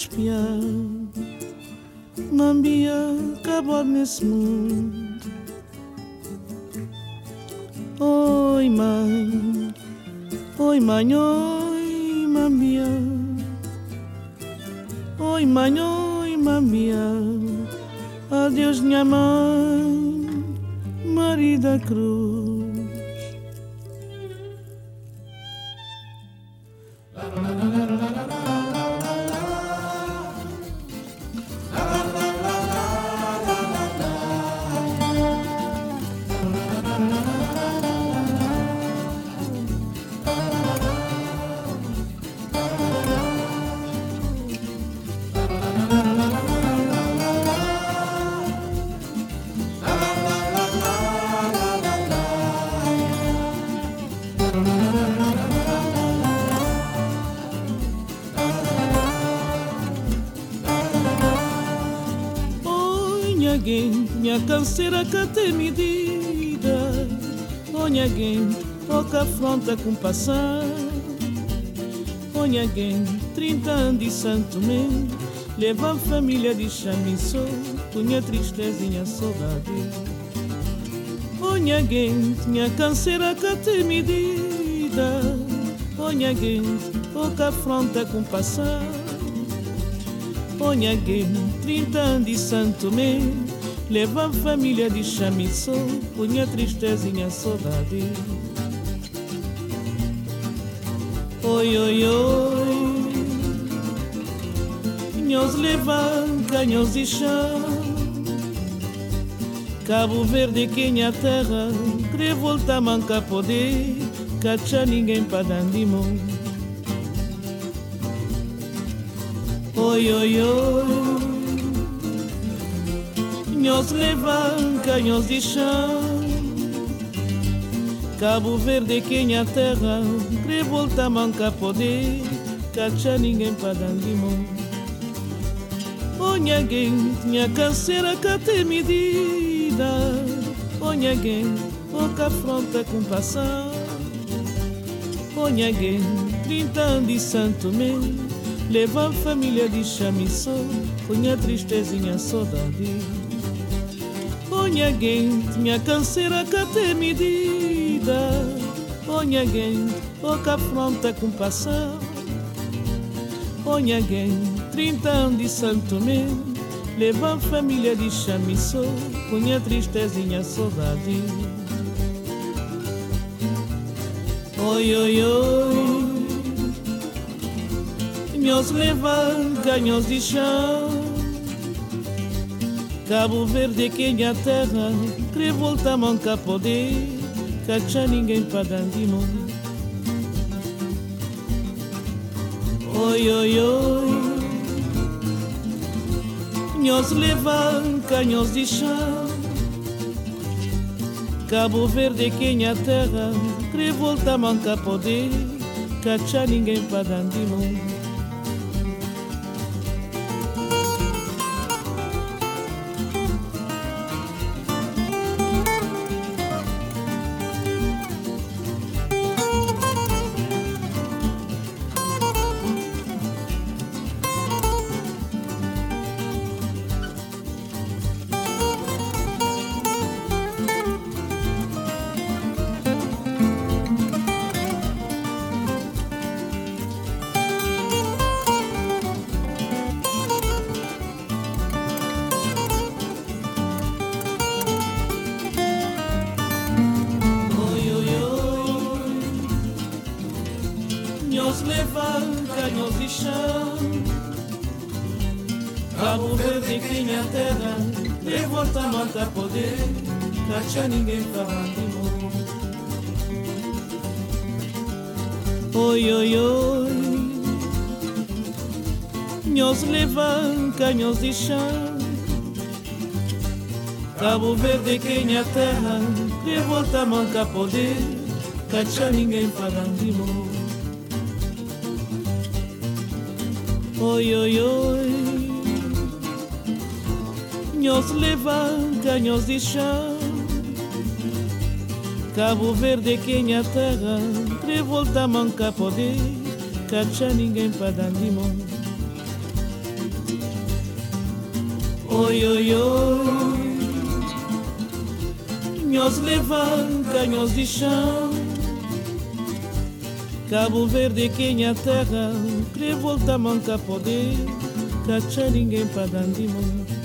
espiar, Mambia acabou nesse mundo. Oi mãe, oi mãe, oi mambia, oi mãe, oi mamia, adeus minha mãe, Maria da Cruz. Que medida. Olha alguém, que afronta com passar. Olha alguém, 30 anos de Santo Mês, leva a família de chamiçou, punha tristezinha saudade. Olha alguém, minha canseira que tem medida. Olha alguém, que afronta com passar. Olha alguém, 30 anos de Santo Mês, leva a família de chamiçou, punha tristezinha saudade. Oi, oi, oi, nós canhões de chão. Cabo Verde, quem a terra, crê voltar manca poder, cacha ninguém para dar de mão. Oi, oi, oi Nós levam canhões de chão. Cabo Verde, quem a terra Crê volta manca poder Cacha ninguém dar limão Olha alguém, tinha canseira que tem medida. Olha alguém, o que afronta com passar 30 anos de santo mês Leva a família de chamiçou, punha tristezinha saudade. Olha alguém, tinha canseira que tem medida. Olha alguém, o que afronta com passar. Olha alguém, 30 anos de Santo Mês, leva a família de chamiçou, punha tristezinha saudade. Oi, oi, oi Nós levam ganhos de chão Cabo Verde, Quênia, terra, que volta manca poder, cacha ninguém pagando de mão. Oi, oi, oi, nós levanca, de chão. Cabo Verde, Quênia, terra, que volta manca poder, cacha ninguém pagando de mão. De volta manca poder, cacha ninguém novo. Oi, oi, oi. Nós levanca, nós de chão. Cabo Verde, quem a terra, revolta manca poder, cacha ninguém limão. Oi, oi, oi, nós levanta, nós de chão. Cabo Verde, quem a terra, revolta manca poder, cacha ninguém para dar limão.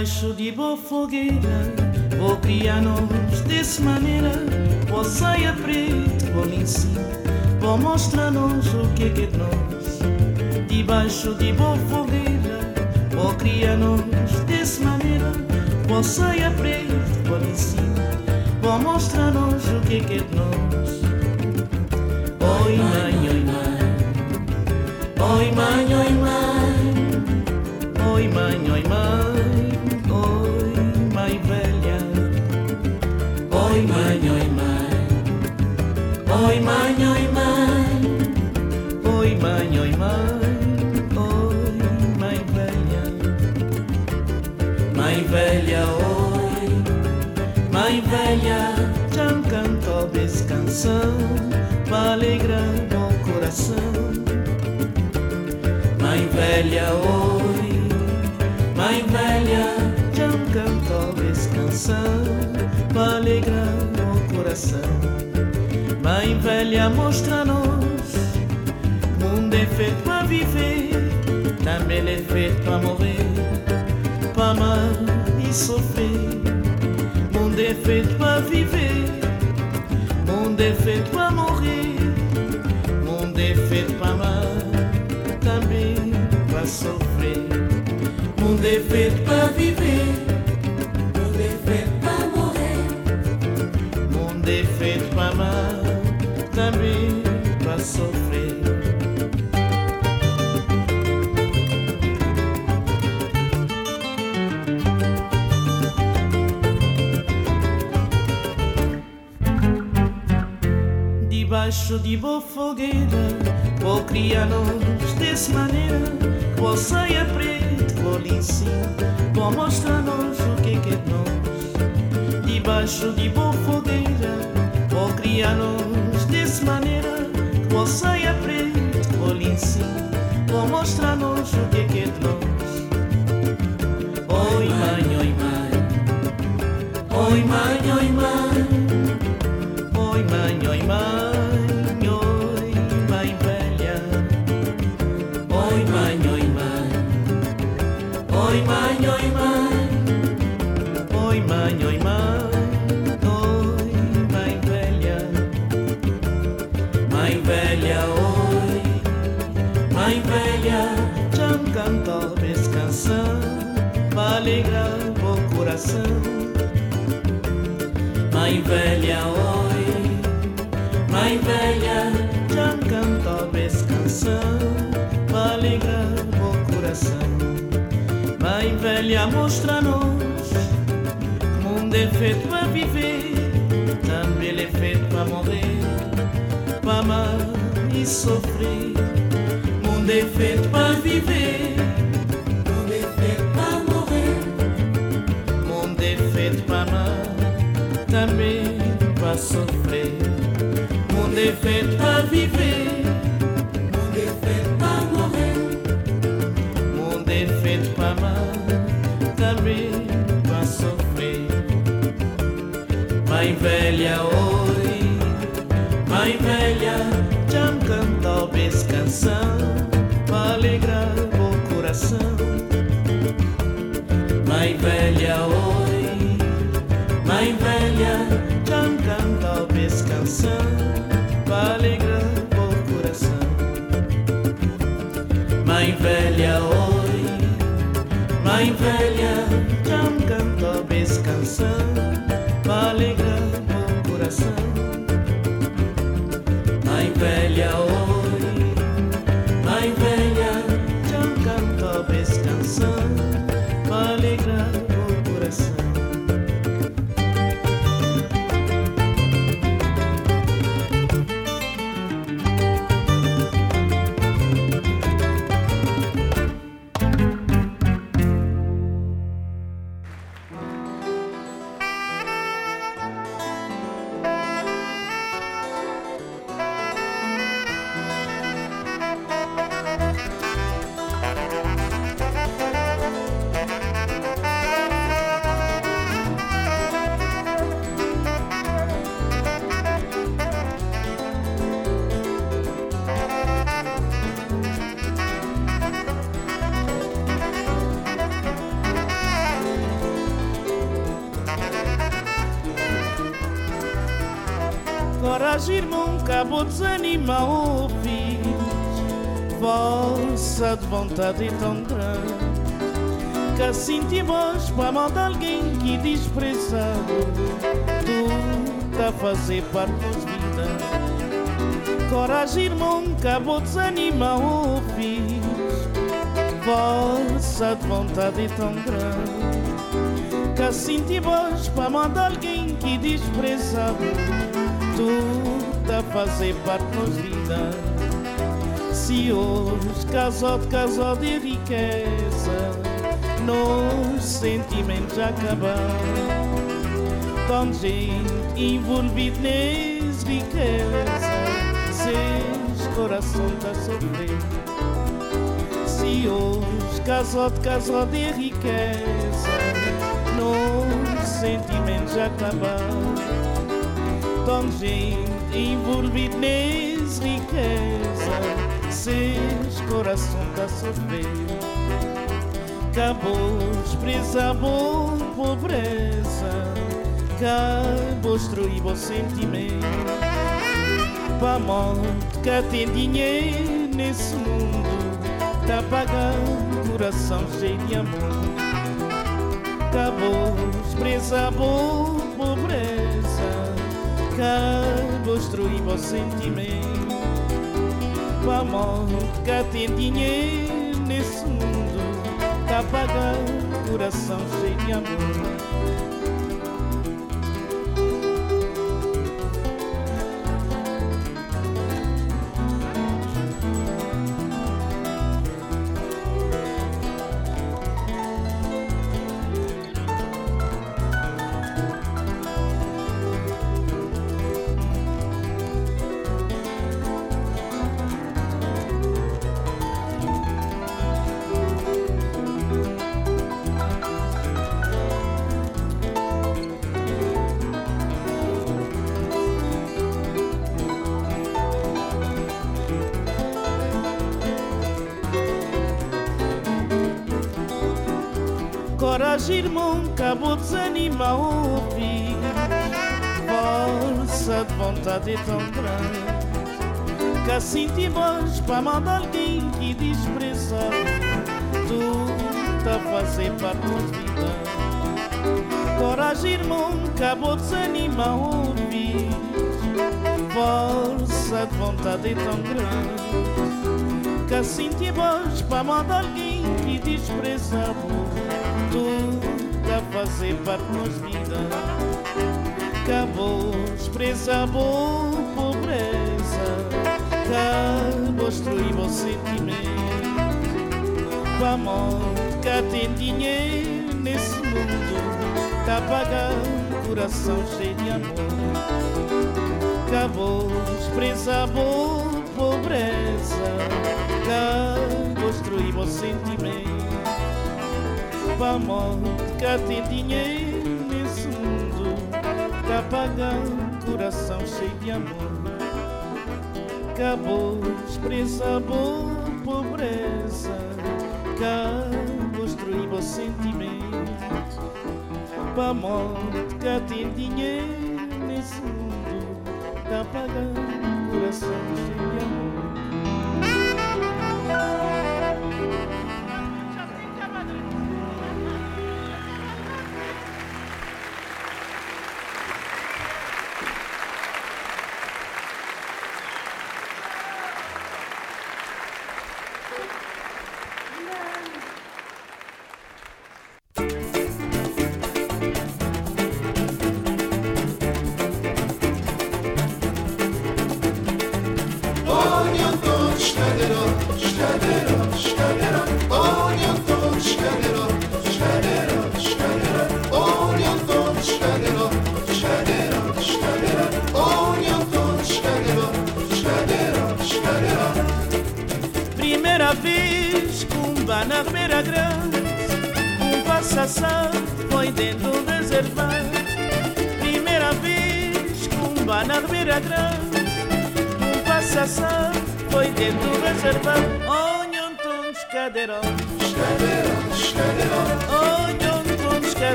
Debaixo de boa fogueira Vou criar-nos dessa maneira. Vou saia preto, vou lhe ensinar Vou mostrar-nos o que é que é nós. Debaixo de boa fogueira Vou criar-nos dessa maneira. Vou saia preto, vou lhe ensinar Vou mostrar-nos o que é que é nós. Oi mãe, oi mãe. Oi mãe, oi mãe velha Já cantou Pra alegrar meu coração Mãe velha, oi Mãe velha Já cantou para alegrar o coração. Mãe velha, mostra-nos: mundo é feito para viver, também é feito para morrer, para amar e sofrer. fais-toi vivre, mon fais-toi mourir, mon fais-toi mal, ta vie va souffrir, mon fais-toi vivre. Debaixo de boa fogueira, vou criar-nos dessa maneira, vou saia preto, vou lhe ensinar, vou mostrar-nos o que é que é nós. Debaixo de boa fogueira, vou criar-nos dessa maneira, vou saia preto, vou lhe ensinar, vou mostrar-nos o que é que é nós. Oi mãe, oi mãe, oi mãe, oi mãe. Mãe velha, oi. Mãe velha, já cantou essa canção Para alegrar o coração. Mãe velha, mostra-nos mundo é feito para viver. Também é feito para morrer. Para amar e sofrer. Mundo é feito para viver sofrer. Mundo é feito para viver. Mundo é feito para morrer. Mundo é feito para amar. Também para sofrer. Mãe velha, oi. Mãe velha, já me cantou essa canção Para alegrar o coração. Mãe velha, oi. Mãe velha, já me canção Para alegrar o coração. Mãe velha, oi Mãe velha, desprezado Tu tá a fazer parte da vida Coragem, irmão, cabo desanima o filho Força de vontade é tão grande Que assim te voz para mal de alguém que desprezado tu a fazer parte nos vida Se hoje casou casou de riqueza Nos sentimentos acabar Tão gente envolvido nessa riqueza Seus corações a sofrer. Se hoje de casou de riqueza Nos sentimentos acabar tão gente envolvido nessa riqueza, seus corações a sofrer. Acabou desprezar pobreza, acabou destruir o sentimento. Para morte que tem dinheiro nesse mundo, tá pagando coração cheio de amor. Acabou, expressa boa pobreza, acabou destruir o sentimento. Vamos, que tem dinheiro nesse mundo, tá pagando coração cheio de amor. Ouvir Força de vontade é tão grande Que te voz para mandar alguém que despreza tudo a fazer parte nos vida. Expressa boa pobreza Acabou destruir o sentimento. Vamos, cá tem dinheiro nesse mundo Tá pagando coração cheio de amor. Expressa boa pobreza. Destruir o sentimento. Vamos que tem dinheiro nesse mundo. Tá pagando coração cheio de amor. Expressa boa pobreza. Acabou Vamos que tem dinheiro nesse mundo Tá pagando coração cheio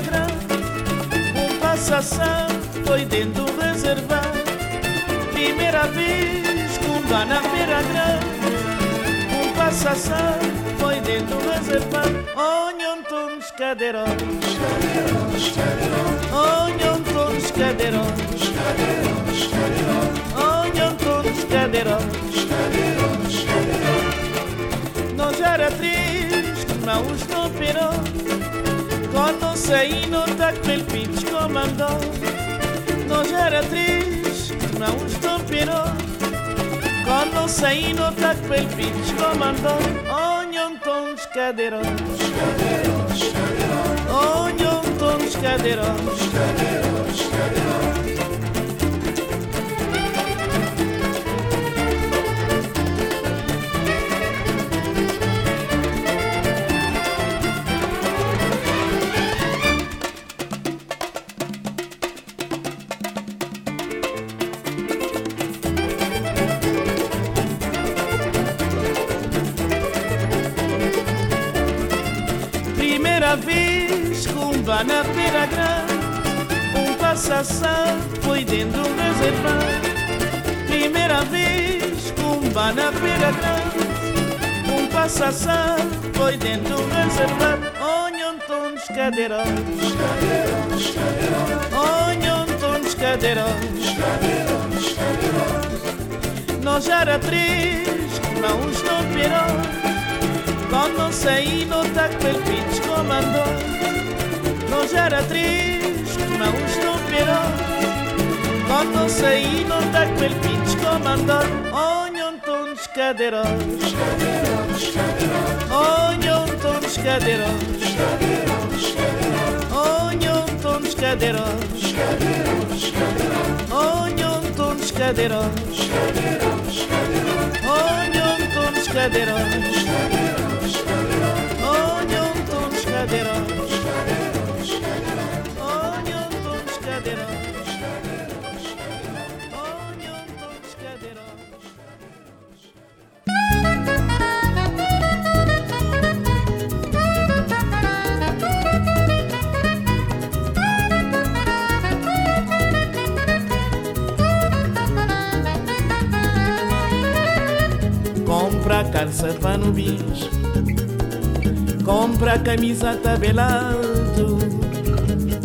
grande Um passação foi dentro do reservado Primeira vez com um na beira grande. Um passação foi dentro do reservado Onham todos cadeirão Escadeirão, escadeirão, Onham todos cadeirão escadeirão, escadeirão Onham todos escadeirão Nós era no perão Quando saí no taco pelpins comandou Nós era mãos no perão Quando saí no taco pelpins comandou Onham todos cadeirão Escadeirão, escadeirão, Onham todos cadeirão escadeirão, escadeirão sensação foi dentro do reservão. Primeira vez que um bar na feira grande, um passação foi dentro do reservão. Olham todos cadeirotes, cadeirões. cadeirotes. Olham todos. Nós já era três não os toperam. Quando saí no taco, ele comandou. Nós já era três quiero Cuando se inunda quel pinch comandor Ognon ton scadero Ognon ton scadero Ognon ton scadero Ognon ton scadero Ognon ton scadero Calça pano bis Compra camisa tabelado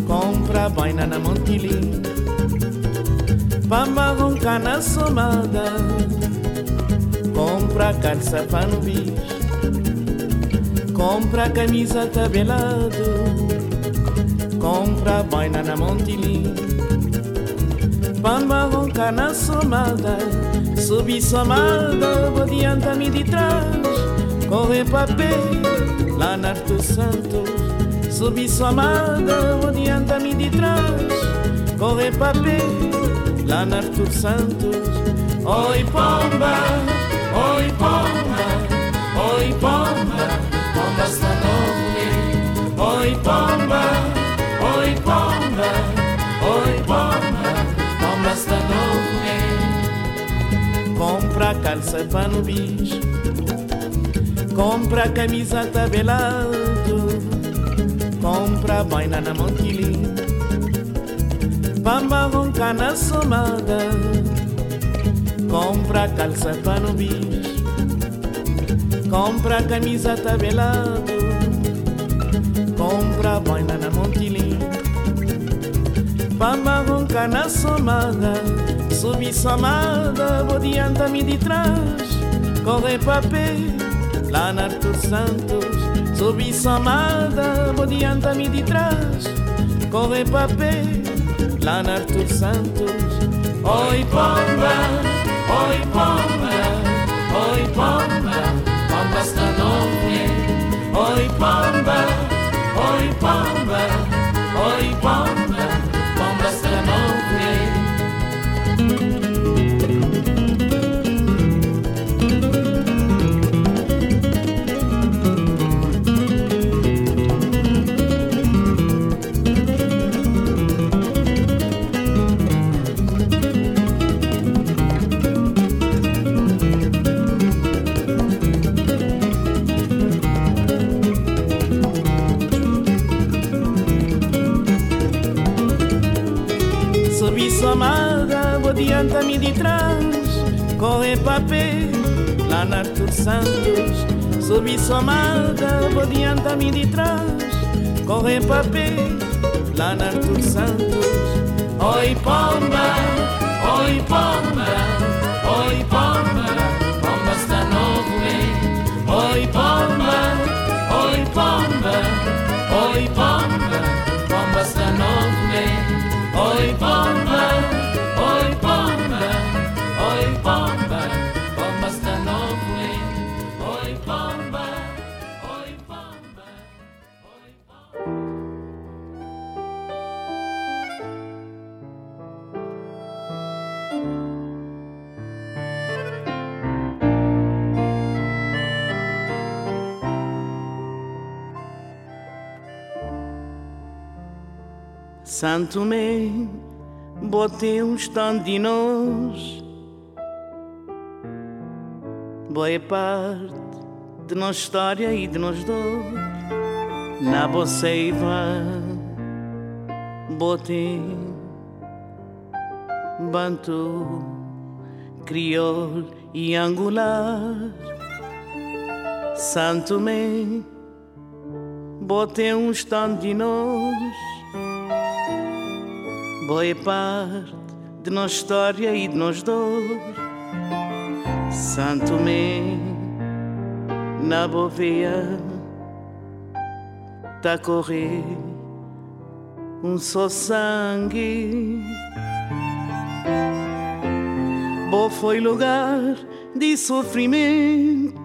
Compra boina na Montilim Pamba ronca na somada. Compra calça pano bis Compra camisa tabelado Compra boina na Montilim Pamba ronca na somada Subi somada, vou adianta-me de trás Corre papel, lá na Artur Santos Subi somada, vou adianta-me de trás Corre papel, lá na Artur Santos Oi pomba, oi pomba, oi pomba calça pano bis. Compra camisa tabelado Compra boina na Montilim Pamba ronca na somada. Compra calça pano bis. Compra camisa tabelado Compra boina na Montilim Pamba ronca na somada Subi somada, vou adianta-me de trás Corre papel, lá na Artur Santos. Subi somada, vou adianta-me de trás Corre papel, lá na Artur Santos. Oi pomba, oi pomba, oi pomba Pomba está novo, oi pomba, oi pomba, oi Pomba Corre papel, lá na Artur Santos Subi somada, vou adianta-me de trás Corre papel, lá na Artur Santos Oi pomba, oi pomba, oi pomba Pomba está novo, hein? Oi pomba, oi pomba, oi pomba Pomba está novo, hein? Oi pomba, Santo me botei stand de nós. Boa parte de nossa história e de nós dois. Na boceiva Botem, Bantu, Crioulo e Angular, Santo Mê, botem um stand de nós, boa parte de nossa história e de nós dor, Santo Mê, na boveia, tá correr um só sangue. Bo foi lugar de sofrimento,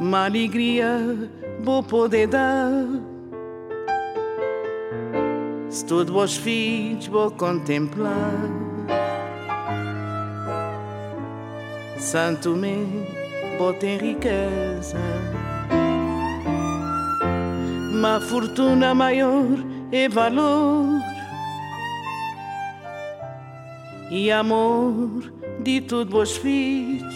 uma alegria bo poder dar. Se todos vos filhos vou contemplar, Santo me bo tem riqueza. Uma fortuna maior e valor. E amor de todos vos filhos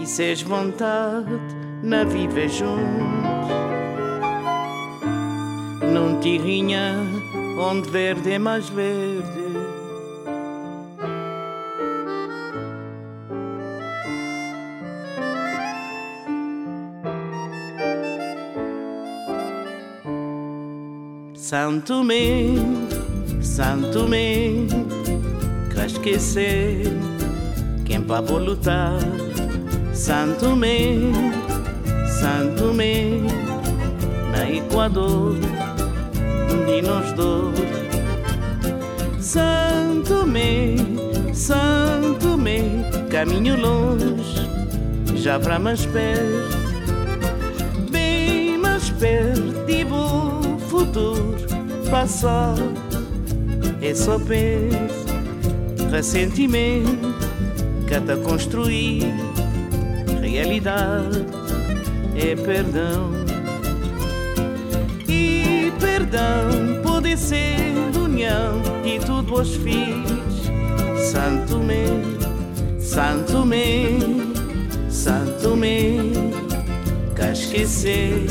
e seis vontade na viver juntos num terrinha onde verde é mais verde Santo me, Santo me, quer esquecer quem para lutar. Santo me, Santo me, na Equador, nós dois. Santo me, Santo me, caminho longe, já para mais perto, bem mais perto de boa futuro passado é só penso ressentimento até construir realidade é perdão e perdão pode ser união de tudo os filhos santo me santo me santo me que esquecer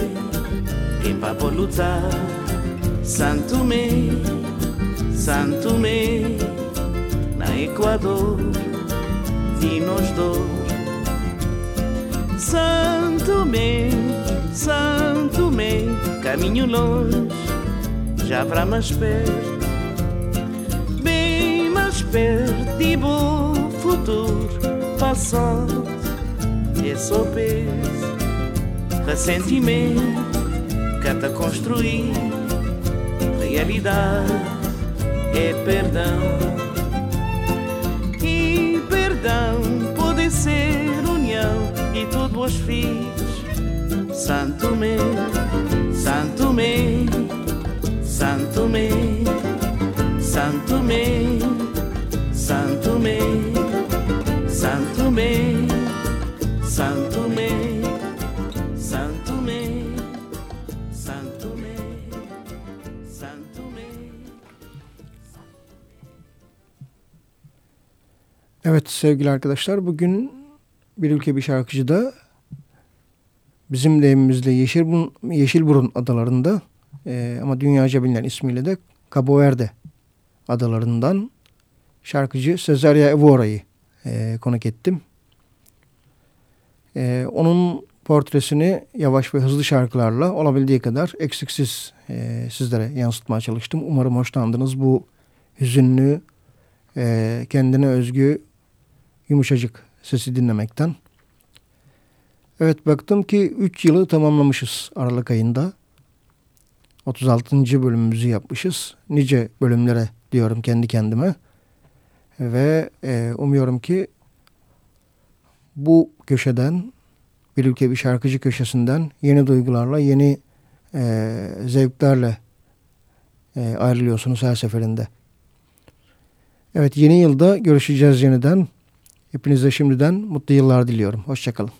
quem para lutar. Santo me, Santo me, na Equador, de nós dois. Santo me, Santo me, caminho longe, já para mais perto, bem mais perto de bom futuro, passado, é só peso, ressentimento, cata construir realidade é perdão. E perdão pode ser união e todos os filhos. Santo me, Santo me, Santo me, Santo me, Santo me, Santo me, Santo me, Santo me, Santo me. Santo me. Evet sevgili arkadaşlar bugün bir ülke bir şarkıcıda bizim deyimimizle Yeşilburun, Yeşilburun adalarında e, ama dünyaca bilinen ismiyle de Cabo Verde adalarından şarkıcı Cesaria Evora'yı e, konuk ettim. E, onun portresini yavaş ve hızlı şarkılarla olabildiği kadar eksiksiz e, sizlere yansıtmaya çalıştım. Umarım hoşlandınız bu hüzünlü, e, kendine özgü, yumuşacık sesi dinlemekten. Evet baktım ki 3 yılı tamamlamışız Aralık ayında. 36. bölümümüzü yapmışız. Nice bölümlere diyorum kendi kendime. Ve e, umuyorum ki bu köşeden bir ülke bir şarkıcı köşesinden yeni duygularla, yeni e, zevklerle e, ayrılıyorsunuz her seferinde. Evet yeni yılda görüşeceğiz yeniden. Hepinize şimdiden mutlu yıllar diliyorum. Hoşçakalın.